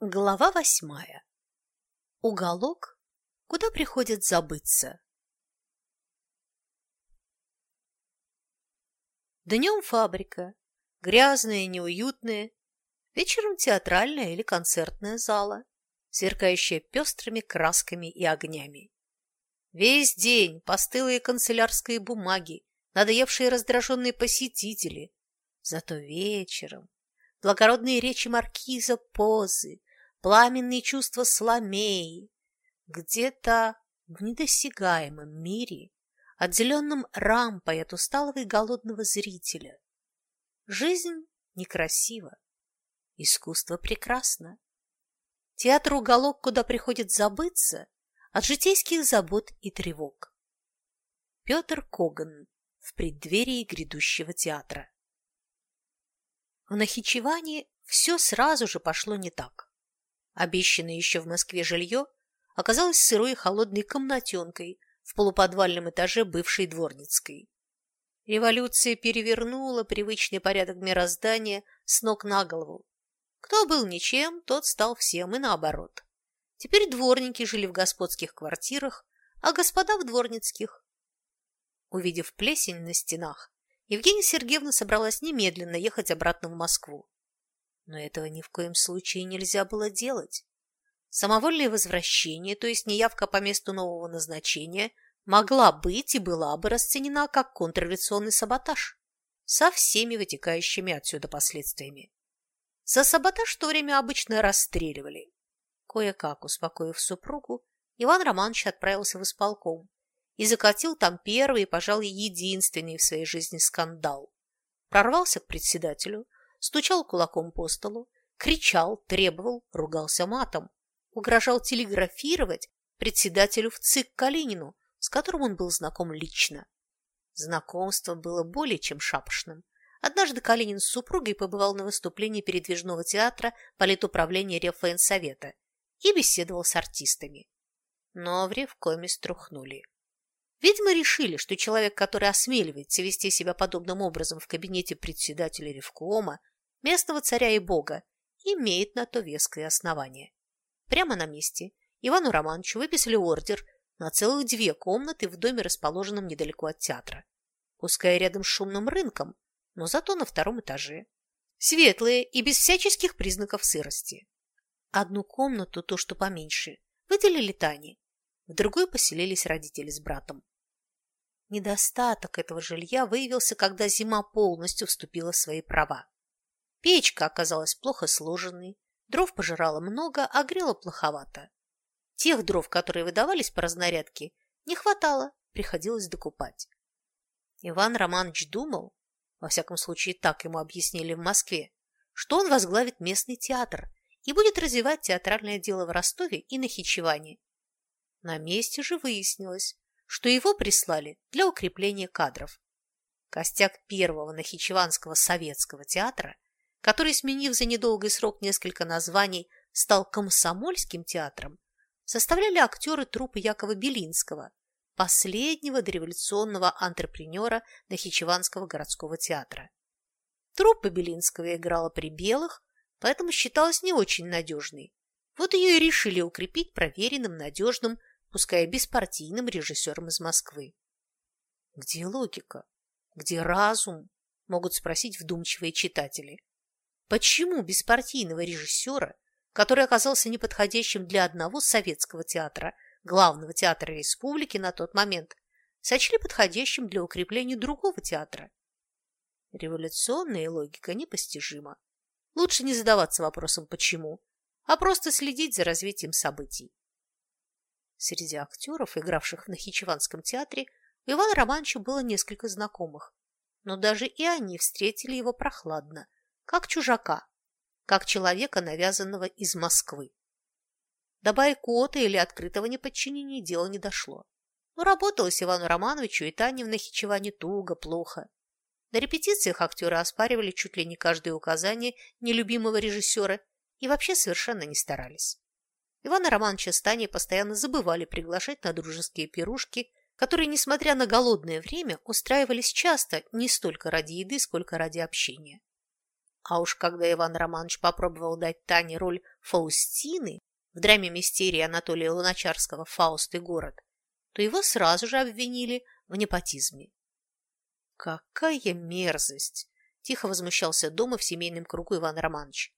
Глава восьмая. Уголок, куда приходит забыться. Днем фабрика, грязная и неуютная, вечером театральная или концертная зала, сверкающая пестрыми красками и огнями. Весь день постылые канцелярские бумаги, надоевшие раздраженные посетители. Зато вечером благородные речи маркиза Позы, пламенные чувства Сламеи. Где-то в недосягаемом мире, отделенном рампой от усталого и голодного зрителя. Жизнь некрасива, искусство прекрасно. Театр – уголок, куда приходит забыться от житейских забот и тревог. Петр Коган в преддверии грядущего театра. В Нахичеване все сразу же пошло не так. Обещанное еще в Москве жилье оказалось сырой и холодной комнатенкой в полуподвальном этаже бывшей Дворницкой. Революция перевернула привычный порядок мироздания с ног на голову. Кто был ничем, тот стал всем, и наоборот. Теперь дворники жили в господских квартирах, а господа в дворницких. Увидев плесень на стенах, Евгения Сергеевна собралась немедленно ехать обратно в Москву. Но этого ни в коем случае нельзя было делать. Самовольное возвращение, то есть неявка по месту нового назначения, могла быть и была бы расценена как контрреволюционный саботаж со всеми вытекающими отсюда последствиями. За саботаж в то время обычно расстреливали. Кое-как успокоив супругу, Иван Романович отправился в исполком, и закатил там первый пожалуй, единственный в своей жизни скандал. Прорвался к председателю, стучал кулаком по столу, кричал, требовал, ругался матом, угрожал телеграфировать председателю в ЦИК Калинину, с которым он был знаком лично. Знакомство было более чем шапошным. Однажды Калинин с супругой побывал на выступлении передвижного театра политуправления Реввоенсовета и беседовал с артистами. Но в Ревкоме струхнули. Видимо, решили, что человек, который осмеливается вести себя подобным образом в кабинете председателя Ревкома, местного царя и бога, имеет на то веское основание. Прямо на месте Ивану Романовичу выписали ордер на целых две комнаты в доме, расположенном недалеко от театра. Пускай рядом с шумным рынком, но зато на втором этаже. Светлые и без всяческих признаков сырости. Одну комнату, то что поменьше, выделили Тане, в другой поселились родители с братом. Недостаток этого жилья выявился, когда зима полностью вступила в свои права. Печка оказалась плохо сложенной, дров пожирала много, а грела плоховато. Тех дров, которые выдавались по разнарядке, не хватало, приходилось докупать. Иван Романович думал, во всяком случае так ему объяснили в Москве, что он возглавит местный театр и будет развивать театральное дело в Ростове и на Хичеване, на месте же выяснилось, что его прислали для укрепления кадров. Костяк первого Нахичеванского советского театра, который, сменив за недолгий срок несколько названий, стал комсомольским театром, составляли актеры труппы Якова Белинского, последнего дореволюционного антрепренера Нахичеванского городского театра. Труппа Белинского играла при белых, поэтому считалась не очень надежной. Вот ее и решили укрепить проверенным, надежным пускай беспартийным режиссером из Москвы. Где логика? Где разум? Могут спросить вдумчивые читатели. Почему беспартийного режиссера, который оказался неподходящим для одного советского театра, главного театра республики на тот момент, сочли подходящим для укрепления другого театра? Революционная логика непостижима. Лучше не задаваться вопросом «почему», а просто следить за развитием событий. Среди актеров, игравших в Нахичеванском театре, у Ивана Романовича было несколько знакомых, но даже и они встретили его прохладно, как чужака, как человека, навязанного из Москвы. До бойкота или открытого неподчинения дело не дошло. Но работалось Ивану Романовичу и Тане в Нахичеване туго, плохо. На репетициях актеры оспаривали чуть ли не каждое указание нелюбимого режиссера и вообще совершенно не старались. Ивана Романовича с Таней постоянно забывали приглашать на дружеские пирушки, которые, несмотря на голодное время, устраивались часто не столько ради еды, сколько ради общения. А уж когда Иван Романович попробовал дать Тане роль Фаустины в драме мистерии Анатолия Луначарского «Фауст и город», то его сразу же обвинили в непотизме. «Какая мерзость!» – тихо возмущался дома в семейном кругу Иван Романович.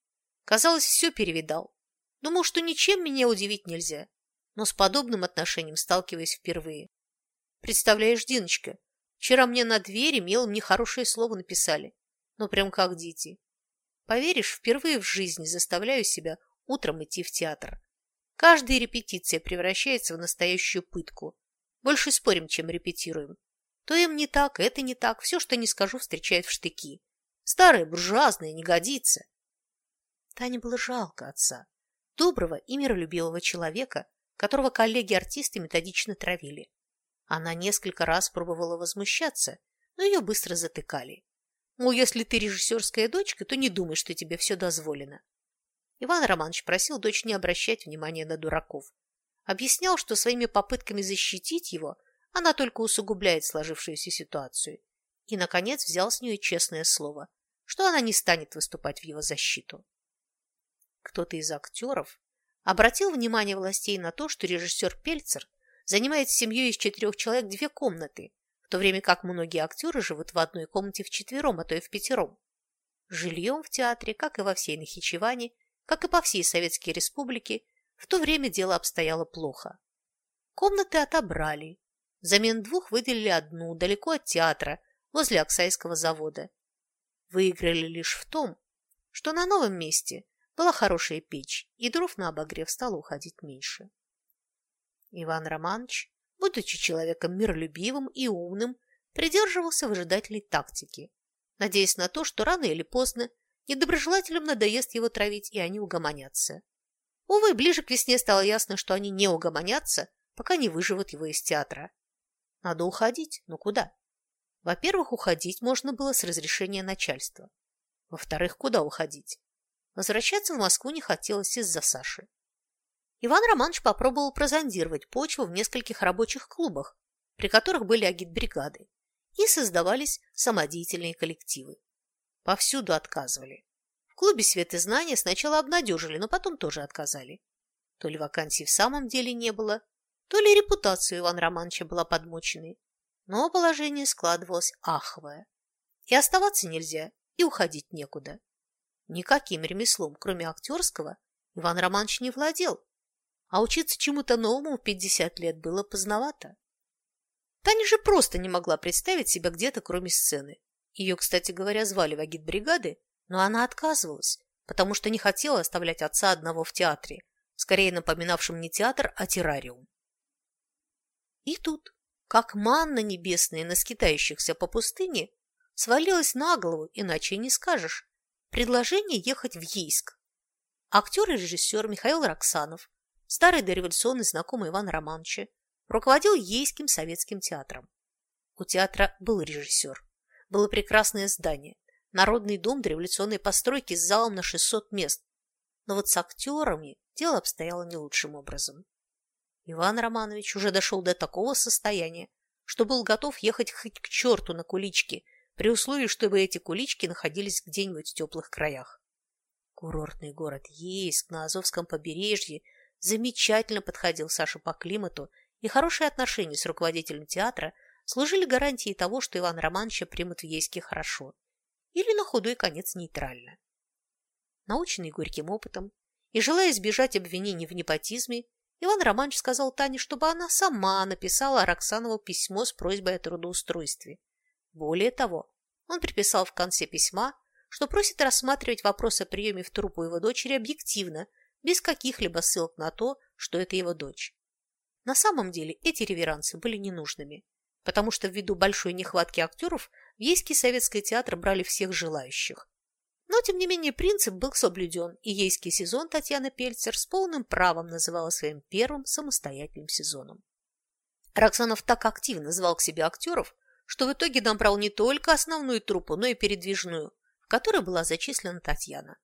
Казалось, все перевидал. Думал, что ничем меня удивить нельзя, но с подобным отношением сталкиваюсь впервые. Представляешь, Диночка, вчера мне на двери мелом нехорошее слово написали. Ну, прям как дети. Поверишь, впервые в жизни заставляю себя утром идти в театр. Каждая репетиция превращается в настоящую пытку. Больше спорим, чем репетируем. То им не так, это не так, все, что не скажу, встречает в штыки. Старое, буржуазное, не годится. Тане было жалко отца, доброго и миролюбивого человека, которого коллеги-артисты методично травили. Она несколько раз пробовала возмущаться, но ее быстро затыкали. Мол, если ты режиссерская дочка, то не думай, что тебе все дозволено. Иван Романович просил дочь не обращать внимания на дураков. Объяснял, что своими попытками защитить его она только усугубляет сложившуюся ситуацию. И, наконец, взял с нее честное слово, что она не станет выступать в его защиту кто-то из актеров обратил внимание властей на то, что режиссер Пельцер занимает с семьей из четырех человек две комнаты, в то время как многие актеры живут в одной комнате вчетвером, а то и в пятером. Жильем в театре, как и во всей Нахичеване, как и по всей Советской Республике, в то время дело обстояло плохо. Комнаты отобрали. Взамен двух выделили одну, далеко от театра, возле Оксайского завода. Выиграли лишь в том, что на новом месте была хорошая печь, и дров на обогрев стало уходить меньше. Иван Романович, будучи человеком миролюбивым и умным, придерживался выжидательной тактики, надеясь на то, что рано или поздно недоброжелателям надоест его травить, и они угомонятся. Увы, ближе к весне стало ясно, что они не угомонятся, пока не выживут его из театра. Надо уходить, но куда? Во-первых, уходить можно было с разрешения начальства. Во-вторых, куда уходить? Возвращаться в Москву не хотелось из-за Саши. Иван Романович попробовал прозондировать почву в нескольких рабочих клубах, при которых были агитбригады, и создавались самодеятельные коллективы. Повсюду отказывали. В клубе «Свет и знания» сначала обнадежили, но потом тоже отказали. То ли вакансий в самом деле не было, то ли репутация Ивана Романовича была подмоченной, но положение складывалось аховое. И оставаться нельзя, и уходить некуда. Никаким ремеслом, кроме актерского, Иван Романович не владел, а учиться чему-то новому в 50 лет было поздновато. Таня же просто не могла представить себя где-то, кроме сцены. Ее, кстати говоря, звали в агитбригады, но она отказывалась, потому что не хотела оставлять отца одного в театре, скорее напоминавшем не театр, а террариум. И тут, как манна небесная на скитающихся по пустыне, свалилась на голову, иначе не скажешь, предложение ехать в Ейск. Актер и режиссер Михаил Роксанов, старый дореволюционный знакомый Ивана Романовича, руководил Ейским советским театром. У театра был режиссер. Было прекрасное здание, Народный дом дореволюционной постройки с залом на 600 мест. Но вот с актерами дело обстояло не лучшим образом. Иван Романович уже дошел до такого состояния, что был готов ехать хоть к черту на куличке – при условии, чтобы эти кулички находились где-нибудь в теплых краях. Курортный город Ейск на Азовском побережье замечательно подходил Саше по климату, и хорошие отношения с руководителем театра служили гарантией того, что Иван Романовича примут в Ейске хорошо или на худой конец нейтрально. Наученный горьким опытом и желая избежать обвинений в непотизме, Иван Романович сказал Тане, чтобы она сама написала Роксанову письмо с просьбой о трудоустройстве. Более того, он приписал в конце письма, что просит рассматривать вопрос о приеме в труппу его дочери объективно, без каких-либо ссылок на то, что это его дочь. На самом деле эти реверансы были ненужными, потому что ввиду большой нехватки актеров в Ейский советский театр брали всех желающих. Но, тем не менее, принцип был соблюден, и Ейский сезон Татьяна Пельцер с полным правом называла своим первым самостоятельным сезоном. Роксанов так активно звал к себе актеров, что в итоге набрал не только основную труппу, но и передвижную, в которой была зачислена Татьяна.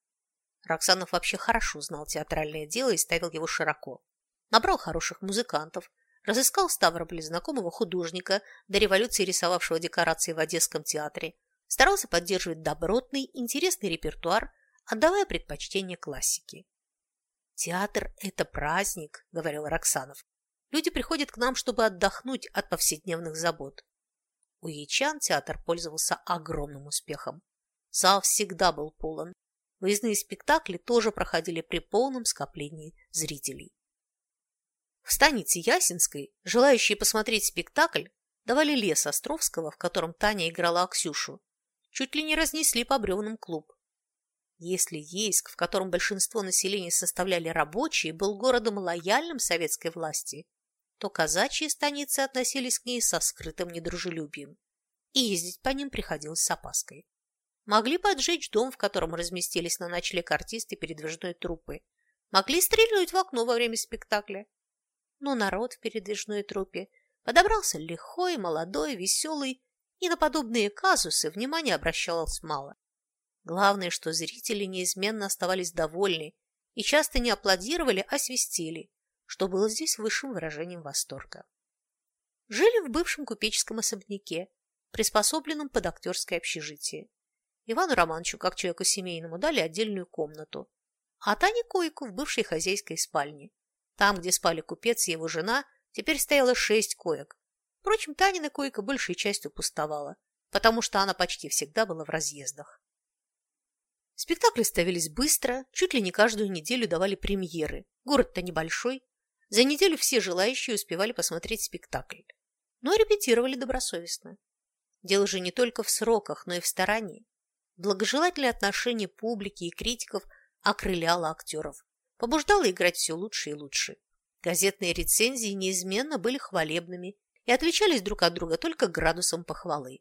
Роксанов вообще хорошо знал театральное дело и ставил его широко. Набрал хороших музыкантов, разыскал в Ставрополе знакомого художника, до революции рисовавшего декорации в Одесском театре, старался поддерживать добротный, интересный репертуар, отдавая предпочтение классике. «Театр – это праздник», – говорил Роксанов. «Люди приходят к нам, чтобы отдохнуть от повседневных забот». У ячан театр пользовался огромным успехом. Зал всегда был полон. Выездные спектакли тоже проходили при полном скоплении зрителей. В станице Ясинской желающие посмотреть спектакль давали лес Островского, в котором Таня играла Аксюшу. Чуть ли не разнесли по бревнам клуб. Если Ейск, в котором большинство населения составляли рабочие, был городом лояльным советской власти, то казачьи станицы относились к ней со скрытым недружелюбием, и ездить по ним приходилось с опаской. Могли поджечь дом, в котором разместились на ночлег артисты передвижной труппы, могли стрельнуть в окно во время спектакля. Но народ в передвижной труппе подобрался лихой, молодой, веселый, и на подобные казусы внимания обращалось мало. Главное, что зрители неизменно оставались довольны и часто не аплодировали, а свистели, что было здесь высшим выражением восторга. Жили в бывшем купеческом особняке, приспособленном под актерское общежитие. Ивану Романовичу, как человеку семейному, дали отдельную комнату, а Тане койку в бывшей хозяйской спальне. Там, где спали купец и его жена, теперь стояло шесть коек. Впрочем, Танина койка большей частью пустовала, потому что она почти всегда была в разъездах. Спектакли ставились быстро, чуть ли не каждую неделю давали премьеры. Город-то небольшой. За неделю все желающие успевали посмотреть спектакль. Но репетировали добросовестно. Дело же не только в сроках, но и в старании. Благожелательное отношение публики и критиков окрыляло актеров, побуждало играть все лучше и лучше. Газетные рецензии неизменно были хвалебными и отличались друг от друга только градусом похвалы.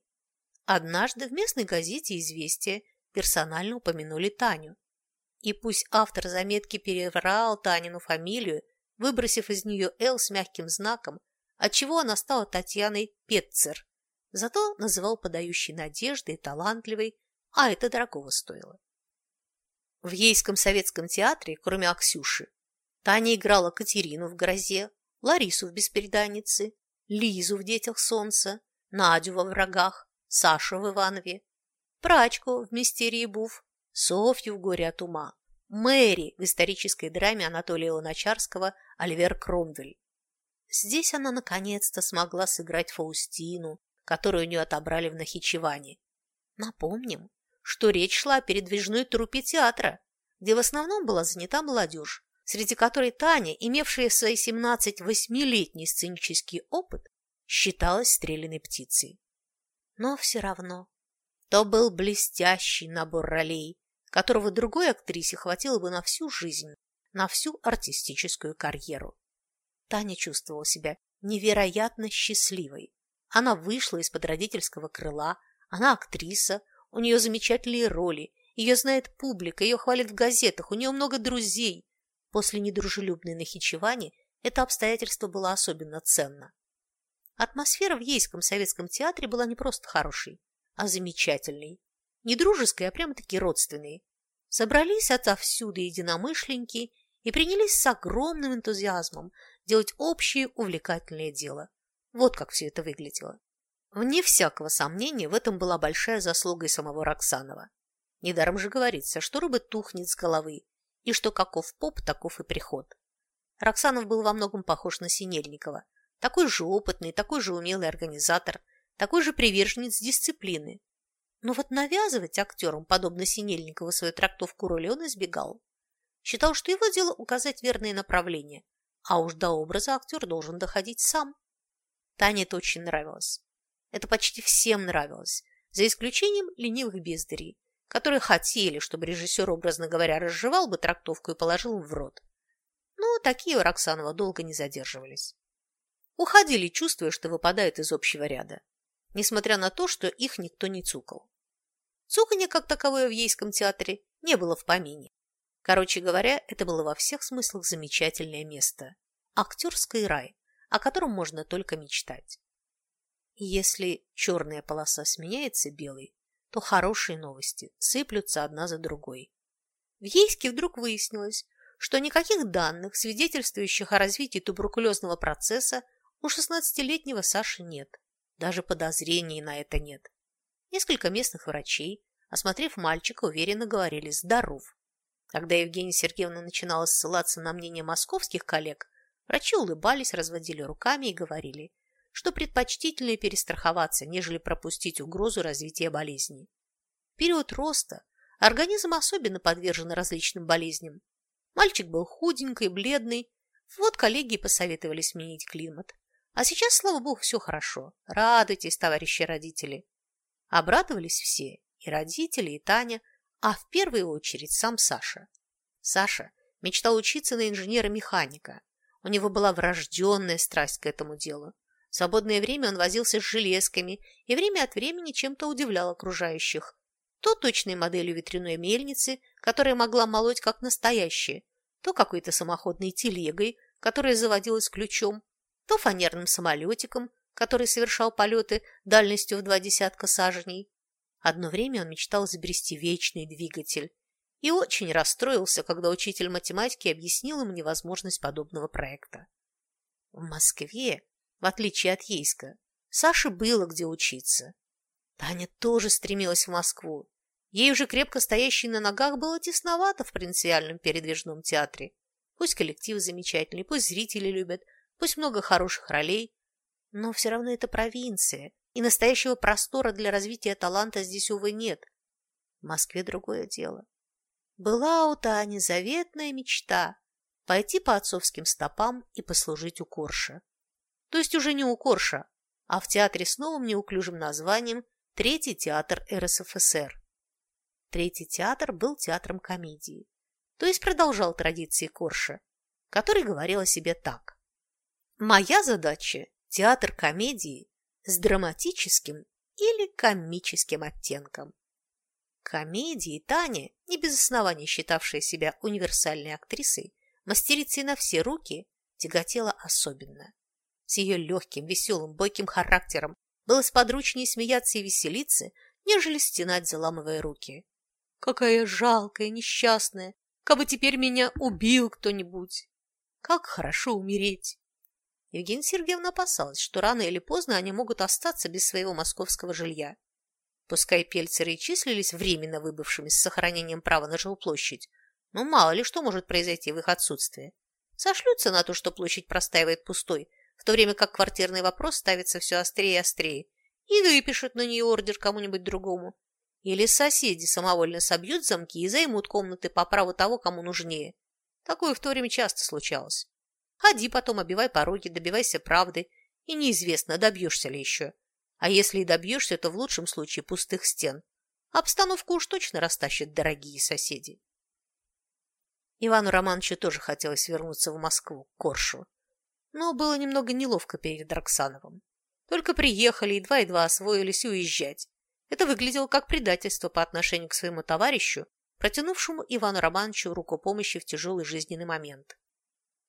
Однажды в местной газете «Известия» персонально упомянули Таню. И пусть автор заметки переврал Танину фамилию, выбросив из нее «Л» с мягким знаком, отчего она стала Татьяной Петцер, зато называл подающей надежды и талантливой, а это дорогого стоило. В Ейском советском театре, кроме Аксюши, Таня играла Катерину в «Грозе», Ларису в «Беспреданнице», Лизу в «Детях солнца», Надю во «Врагах», Сашу в «Иванове», прачку в «Мистерии Буф», Софью в «Горе от ума», Мэри в исторической драме Анатолия Луначарского «Оливер Кромвель». Здесь она наконец-то смогла сыграть Фаустину, которую у нее отобрали в Нахичеване. Напомним, что речь шла о передвижной труппе театра, где в основном была занята молодежь, среди которой Таня, имевшая в свои 17 восьмилетний сценический опыт, считалась стрелянной птицей. Но все равно то был блестящий набор ролей, которого другой актрисе хватило бы на всю жизнь, на всю артистическую карьеру. Таня чувствовала себя невероятно счастливой. Она вышла из-под родительского крыла, она актриса, у нее замечательные роли, ее знает публика, ее хвалят в газетах, у нее много друзей. После недружелюбной Нахичевани это обстоятельство было особенно ценно. Атмосфера в Ейском советском театре была не просто хорошей, а замечательный. Не дружеской, а прямо-таки родственный. Собрались отовсюду единомышленники и принялись с огромным энтузиазмом делать общее увлекательное дело. Вот как все это выглядело. Вне всякого сомнения, в этом была большая заслуга и самого Роксанова. Недаром же говорится, что рыба тухнет с головы, и что каков поп, таков и приход. Роксанов был во многом похож на Синельникова. Такой же опытный, такой же умелый организатор – такой же приверженец дисциплины. Но вот навязывать актерам, подобно Синельникову, свою трактовку роли он избегал. Считал, что его дело указать верное направление, а уж до образа актер должен доходить сам. Тане это очень нравилось. Это почти всем нравилось, за исключением ленивых бездарей, которые хотели, чтобы режиссер, образно говоря, разжевал бы трактовку и положил в рот. Но такие у Роксанова долго не задерживались. Уходили, чувствуя, что выпадают из общего ряда несмотря на то, что их никто не цукал. Цуканье, как таковое в Ейском театре, не было в помине. Короче говоря, это было во всех смыслах замечательное место. Актерский рай, о котором можно только мечтать. Если черная полоса сменяется белой, то хорошие новости сыплются одна за другой. В Ейске вдруг выяснилось, что никаких данных, свидетельствующих о развитии туберкулезного процесса, у 16-летнего Саши нет. Даже подозрений на это нет. Несколько местных врачей, осмотрев мальчика, уверенно говорили «здоров». Когда Евгения Сергеевна начинала ссылаться на мнение московских коллег, врачи улыбались, разводили руками и говорили, что предпочтительнее перестраховаться, нежели пропустить угрозу развития болезни. В период роста организм особенно подвержен различным болезням. Мальчик был худенький, бледный, вот коллеги посоветовали сменить климат. А сейчас, слава богу, все хорошо. Радуйтесь, товарищи родители. Обрадовались все, и родители, и Таня, а в первую очередь сам Саша. Саша мечтал учиться на инженера-механика. У него была врожденная страсть к этому делу. В свободное время он возился с железками и время от времени чем-то удивлял окружающих. То точной моделью ветряной мельницы, которая могла молоть как настоящая, то какой-то самоходной телегой, которая заводилась ключом, то фанерным самолетиком, который совершал полеты дальностью в два десятка саженей. Одно время он мечтал изобрести вечный двигатель и очень расстроился, когда учитель математики объяснил ему невозможность подобного проекта. В Москве, в отличие от Ейска, Саше было где учиться. Таня тоже стремилась в Москву. Ей уже крепко стоящей на ногах было тесновато в провинциальном передвижном театре. Пусть коллектив замечательный, пусть зрители любят, пусть много хороших ролей, но все равно это провинция, и настоящего простора для развития таланта здесь, увы, нет. В Москве другое дело. Была у Тани заветная мечта пойти по отцовским стопам и послужить у Корша. То есть уже не у Корша, а в театре с новым неуклюжим названием Третий театр РСФСР. Третий театр был театром комедии, то есть продолжал традиции Корша, который говорил о себе так. Моя задача – театр комедии с драматическим или комическим оттенком. Комедии Таня, не без оснований считавшая себя универсальной актрисой, мастерицей на все руки, тяготела особенно. С ее легким, веселым, бойким характером было сподручнее смеяться и веселиться, нежели стенать, заламывая руки. Какая жалкая, несчастная, как бы теперь меня убил кто-нибудь. Как хорошо умереть. Евгения Сергеевна опасалась, что рано или поздно они могут остаться без своего московского жилья. Пускай пельцеры и числились временно выбывшими с сохранением права на жилплощадь, но мало ли что может произойти в их отсутствие. Сошлются на то, что площадь простаивает пустой, в то время как квартирный вопрос ставится все острее и острее, и выпишут на нее ордер кому-нибудь другому. Или соседи самовольно собьют замки и займут комнаты по праву того, кому нужнее. Такое в то время часто случалось. Ходи потом, обивай пороги, добивайся правды, и неизвестно, добьешься ли еще. А если и добьешься, то в лучшем случае пустых стен. Обстановку уж точно растащат дорогие соседи. Ивану Романовичу тоже хотелось вернуться в Москву, к Коршу. Но было немного неловко перед Роксановым. Только приехали, едва-едва освоились уезжать. Это выглядело как предательство по отношению к своему товарищу, протянувшему Ивану Романовичу руку помощи в тяжелый жизненный момент.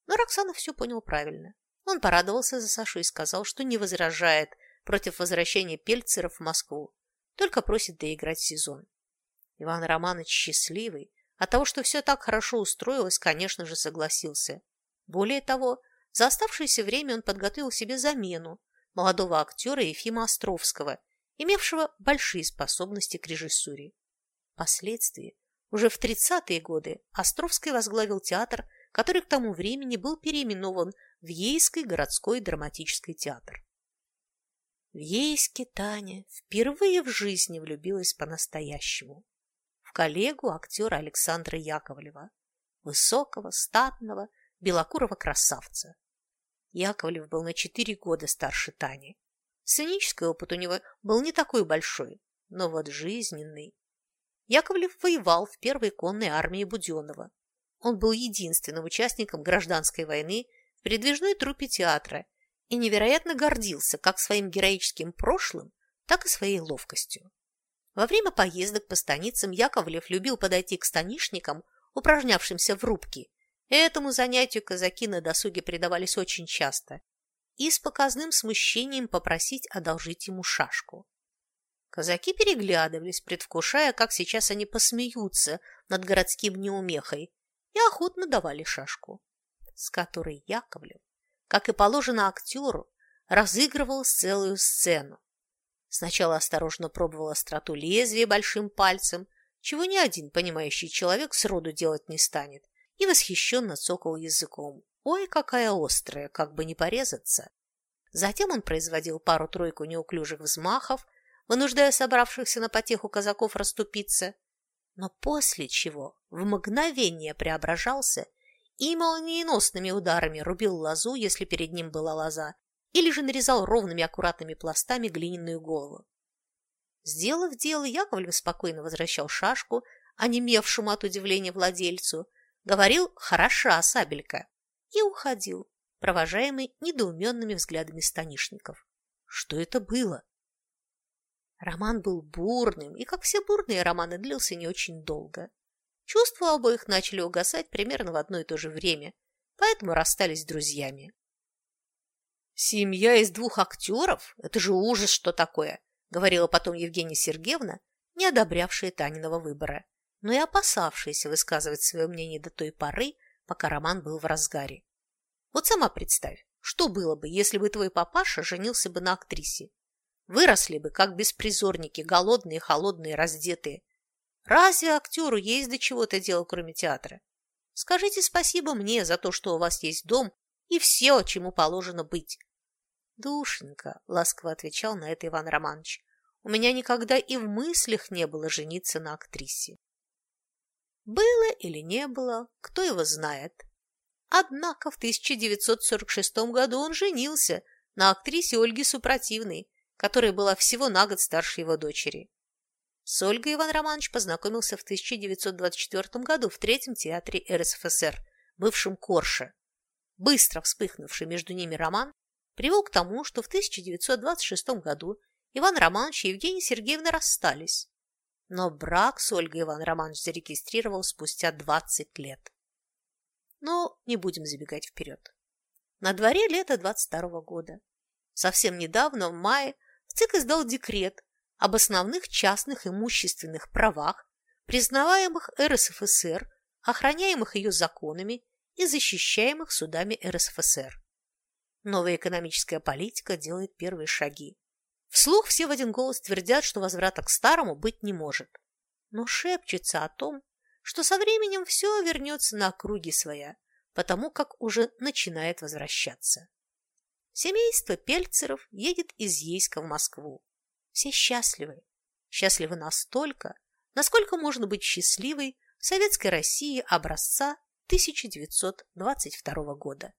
Но Роксана все понял правильно. Он порадовался за Сашу и сказал, что не возражает против возвращения Пельцеров в Москву, только просит доиграть сезон. Иван Романович счастливый, от того, что все так хорошо устроилось, конечно же, согласился. Более того, за оставшееся время он подготовил себе замену молодого актера Ефима Островского, имевшего большие способности к режиссуре. Впоследствии, уже в 30-е годы, Островский возглавил театр который к тому времени был переименован в Ейский городской драматический театр. В Ейске Таня впервые в жизни влюбилась по-настоящему в коллегу актера Александра Яковлева, высокого, статного, белокурого красавца. Яковлев был на четыре года старше Тани. Сценический опыт у него был не такой большой, но вот жизненный. Яковлев воевал в первой конной армии Буденова, он был единственным участником гражданской войны в передвижной труппе театра и невероятно гордился как своим героическим прошлым, так и своей ловкостью. Во время поездок по станицам Яковлев любил подойти к станишникам, упражнявшимся в рубке. Этому занятию казаки на досуге предавались очень часто и с показным смущением попросить одолжить ему шашку. Казаки переглядывались, предвкушая, как сейчас они посмеются над городским неумехой, и охотно давали шашку, с которой Яковлев, как и положено актеру, разыгрывал целую сцену. Сначала осторожно пробовал остроту лезвия большим пальцем, чего ни один понимающий человек сроду делать не станет, и восхищенно цокал языком. Ой, какая острая, как бы не порезаться. Затем он производил пару-тройку неуклюжих взмахов, вынуждая собравшихся на потеху казаков расступиться, но после чего в мгновение преображался и молниеносными ударами рубил лозу, если перед ним была лоза, или же нарезал ровными аккуратными пластами глиняную голову. Сделав дело, Яковлев спокойно возвращал шашку, онемевшему от удивления владельцу, говорил «хороша сабелька» и уходил, провожаемый недоуменными взглядами станишников. Что это было? Роман был бурным, и, как все бурные романы, длился не очень долго. Чувства обоих начали угасать примерно в одно и то же время, поэтому расстались друзьями. «Семья из двух актеров? Это же ужас, что такое!» говорила потом Евгения Сергеевна, не одобрявшая Таниного выбора, но и опасавшаяся высказывать свое мнение до той поры, пока роман был в разгаре. Вот сама представь, что было бы, если бы твой папаша женился бы на актрисе? Выросли бы, как беспризорники, голодные, холодные, раздетые. Разве актеру есть до чего-то дело, кроме театра? Скажите спасибо мне за то, что у вас есть дом и все, чему положено быть. Душенька, ласково отвечал на это Иван Романович, у меня никогда и в мыслях не было жениться на актрисе. Было или не было, кто его знает. Однако в 1946 году он женился на актрисе Ольге Супротивной, которая была всего на год старше его дочери. С Ольгой Иван Романович познакомился в 1924 году в Третьем театре РСФСР, бывшем Корше. Быстро вспыхнувший между ними роман привел к тому, что в 1926 году Иван Романович и Евгения Сергеевна расстались. Но брак с Ольгой Иван Романович зарегистрировал спустя 20 лет. Но не будем забегать вперед. На дворе лето 22 года. Совсем недавно, в мае, ЦИК издал декрет об основных частных имущественных правах, признаваемых РСФСР, охраняемых ее законами и защищаемых судами РСФСР. Новая экономическая политика делает первые шаги. Вслух все в один голос твердят, что возврата к старому быть не может. Но шепчется о том, что со временем все вернется на круги своя, потому как уже начинает возвращаться. Семейство Пельцеров едет из Ейска в Москву. Все счастливы. Счастливы настолько, насколько можно быть счастливой в Советской России образца 1922 года.